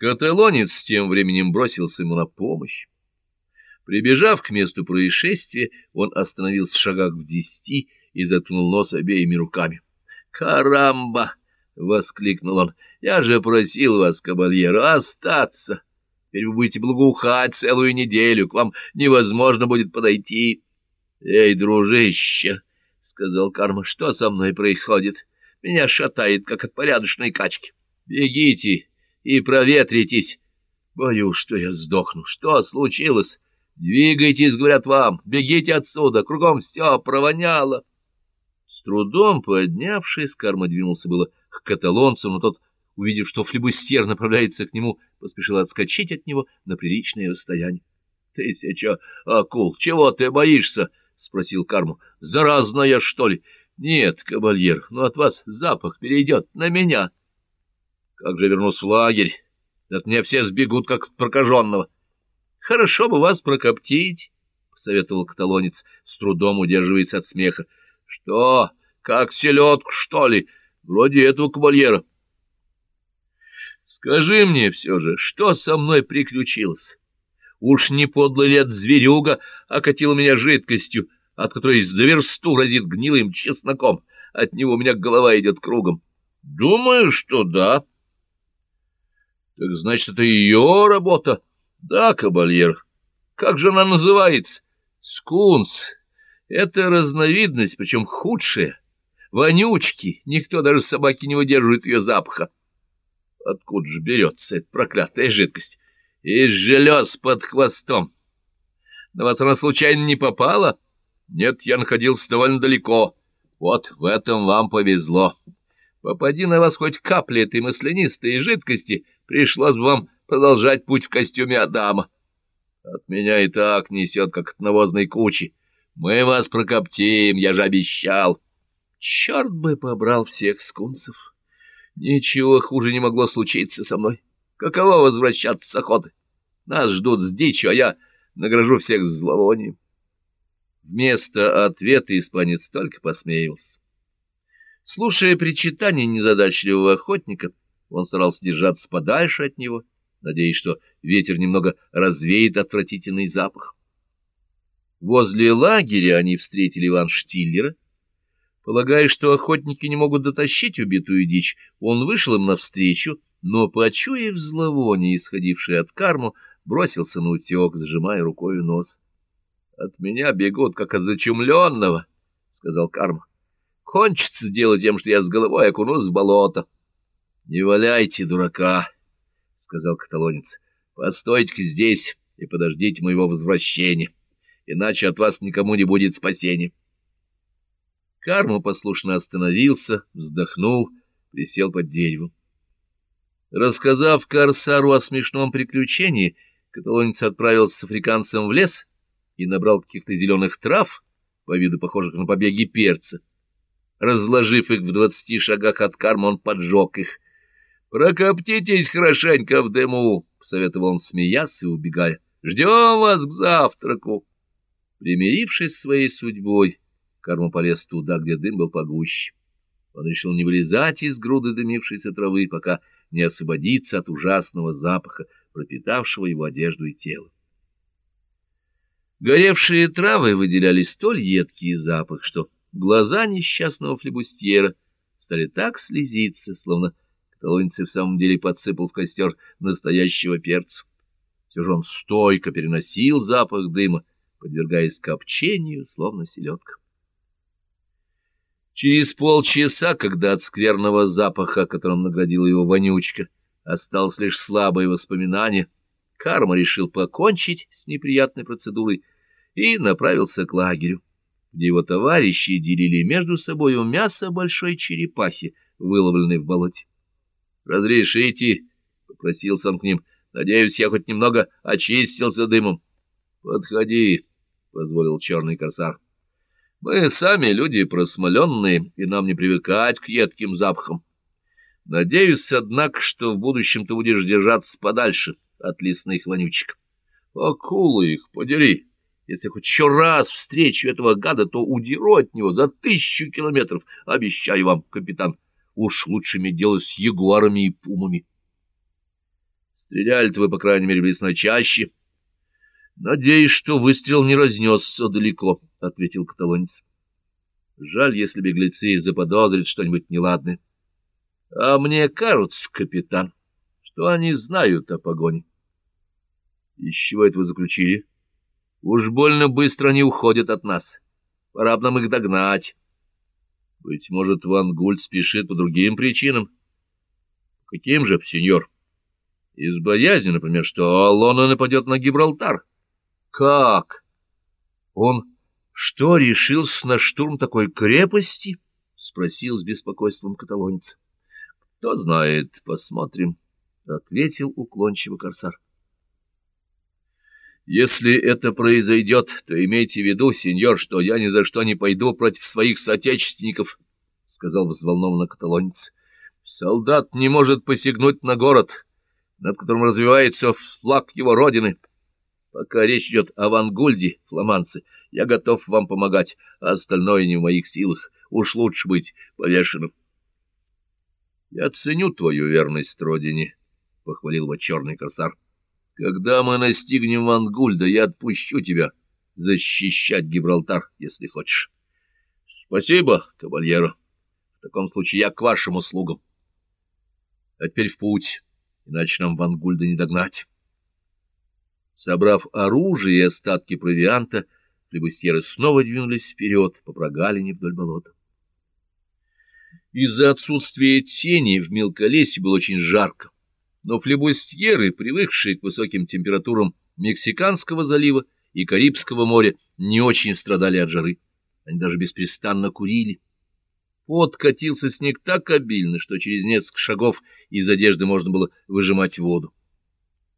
Каталонец тем временем бросился ему на помощь. Прибежав к месту происшествия, он остановился в шагах в десяти и заткнул нос обеими руками. «Карамба!» — воскликнул он. «Я же просил вас, кабальеро, остаться. Теперь вы будете благоухать целую неделю, к вам невозможно будет подойти». «Эй, дружище!» — сказал Карма, — что со мной происходит? Меня шатает, как от порядочной качки. Бегите и проветритесь. Боюсь, что я сдохну. Что случилось? Двигайтесь, говорят вам, бегите отсюда, кругом все провоняло. С трудом поднявшись, Карма двинулся было к каталонцу, но тот, увидев, что флебустьер направляется к нему, поспешил отскочить от него на приличное расстояние. — Тысяча акул, чего ты боишься? — спросил Карму. — Заразная, что ли? — Нет, кавальер, но от вас запах перейдет на меня. — Как же вернусь в лагерь? От меня все сбегут, как от прокаженного. —— Хорошо бы вас прокоптить, — посоветовал каталонец, с трудом удерживаясь от смеха. — Что, как селедку, что ли? Вроде этого кавальера. — Скажи мне все же, что со мной приключилось? Уж не подлый лет зверюга окатила меня жидкостью, от которой за версту разит гнилым чесноком. От него у меня голова идет кругом. — Думаю, что да. — Так значит, это ее работа? —— Да, кабальер. Как же она называется? — Скунс. Это разновидность, причем худшая. Вонючки. Никто, даже собаки, не выдерживает ее запаха. Откуда же берется эта проклятая жидкость? Из желез под хвостом. На вас она случайно не попала? Нет, я находился довольно далеко. Вот в этом вам повезло. Попади на вас хоть капля этой маслянистой жидкости, пришлось бы вам продолжать путь в костюме Адама. От меня и так несет, как от навозной кучи. Мы вас прокоптим, я же обещал. Черт бы побрал всех скунсов. Ничего хуже не могло случиться со мной. Каково возвращаться с охоты? Нас ждут с дичью, а я награжу всех зловонием. Вместо ответа испанец только посмеялся. Слушая причитания незадачливого охотника, он старался держаться подальше от него надеясь, что ветер немного развеет отвратительный запах. Возле лагеря они встретили Иван Штиллера. Полагая, что охотники не могут дотащить убитую дичь, он вышел им навстречу, но, почуяв зловоние, исходившее от карму, бросился на утек, зажимая рукой нос. — От меня бегут, как от зачумленного, — сказал карма. — Кончится дело тем, что я с головой окунусь в болото. — Не валяйте, дурака! —— сказал каталонец. — Постойте-ка здесь и подождите моего возвращения, иначе от вас никому не будет спасения. Карма послушно остановился, вздохнул, присел под деревом. Рассказав Корсару о смешном приключении, каталонец отправился с африканцем в лес и набрал каких-то зеленых трав, по виду похожих на побеги перца. Разложив их в двадцати шагах от карма, он поджег их — Прокоптитесь хорошенько в дыму, — посоветовал он, смеясь и убегая. — Ждем вас к завтраку. Примирившись с своей судьбой, Карма полез туда, где дым был погуще. Он решил не вылезать из груды дымившейся травы, пока не освободиться от ужасного запаха, пропитавшего его одежду и тело. Горевшие травы выделяли столь едкий запах, что глаза несчастного флебустьера стали так слезиться, словно Колонцев в самом деле подсыпал в костер настоящего перца. Все же он стойко переносил запах дыма, подвергаясь копчению, словно селедка. Через полчаса, когда от скверного запаха, которым наградила его вонючка, осталось лишь слабое воспоминание, Карма решил покончить с неприятной процедурой и направился к лагерю, где его товарищи делили между собою мясо большой черепахи, выловленной в болоте. «Разрешите?» — попросил сам к ним. «Надеюсь, я хоть немного очистился дымом». «Подходи», — позволил черный корсар. «Мы сами люди просмоленные, и нам не привыкать к едким запахам. Надеюсь, однако, что в будущем ты будешь держаться подальше от лесных вонючек. Акулы их, подери!» Если хоть еще раз встречу этого гада, то удеру от него за тысячу километров, обещаю вам, капитан. Уж лучше иметь дело с ягуарами и пумами. Стреляли-то вы, по крайней мере, в лесной чаще. — Надеюсь, что выстрел не разнесся далеко, — ответил каталонец. — Жаль, если беглецы заподозрят что-нибудь неладное. — А мне кажется, капитан, что они знают о погоне. — Из чего это вы заключили? — Уж больно быстро они уходят от нас. Пора бы нам их догнать. Быть может, Ван Гульд спешит по другим причинам. — Каким же, сеньор? — Из боязни, например, что Алона нападет на Гибралтар. — Как? Он что, решился на штурм такой крепости? — спросил с беспокойством каталонец. — Кто знает, посмотрим, — ответил уклончиво корсар. — Если это произойдет, то имейте в виду, сеньор, что я ни за что не пойду против своих соотечественников, — сказал взволнованно каталонец. — Солдат не может посягнуть на город, над которым развивается флаг его родины. — Пока речь идет о Вангульде, фламанце, я готов вам помогать, а остальное не в моих силах. Уж лучше быть повешенным. — Я ценю твою верность родине, — похвалил его черный корсар. — Когда мы настигнем Вангульда, я отпущу тебя защищать Гибралтар, если хочешь. — Спасибо, кавальеро. В таком случае я к вашим услугам. А теперь в путь, иначе нам Вангульда не догнать. Собрав оружие и остатки провианта, флебустьеры снова двинулись вперед по прогалине вдоль болота. Из-за отсутствия тени в мелколесье было очень жарко, но флебустьеры, привыкшие к высоким температурам Мексиканского залива и Карибского моря, не очень страдали от жары. Они даже беспрестанно курили. Пот катился снег так обильно, что через несколько шагов из одежды можно было выжимать воду.